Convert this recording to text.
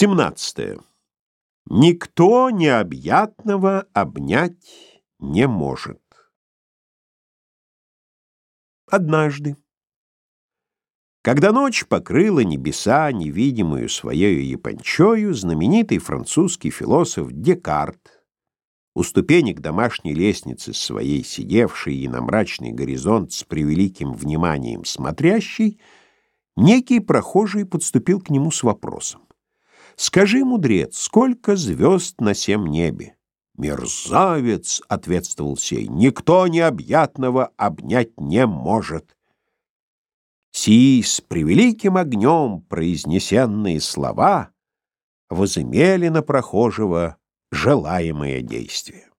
17. Никто необъятного обнять не может. Однажды, когда ночь покрыла небеса невидимую своею япончою, знаменитый французский философ Декарт, у ступенек домашней лестницы своей сидевший и на мрачный горизонт с превеликим вниманием смотрящий, некий прохожий подступил к нему с вопросом. «Скажи, мудрец, сколько звезд на сем небе?» «Мерзавец!» — ответствовал сей. «Никто необъятного обнять не может». Си с превеликим огнем произнесенные слова возымели на прохожего желаемое действие.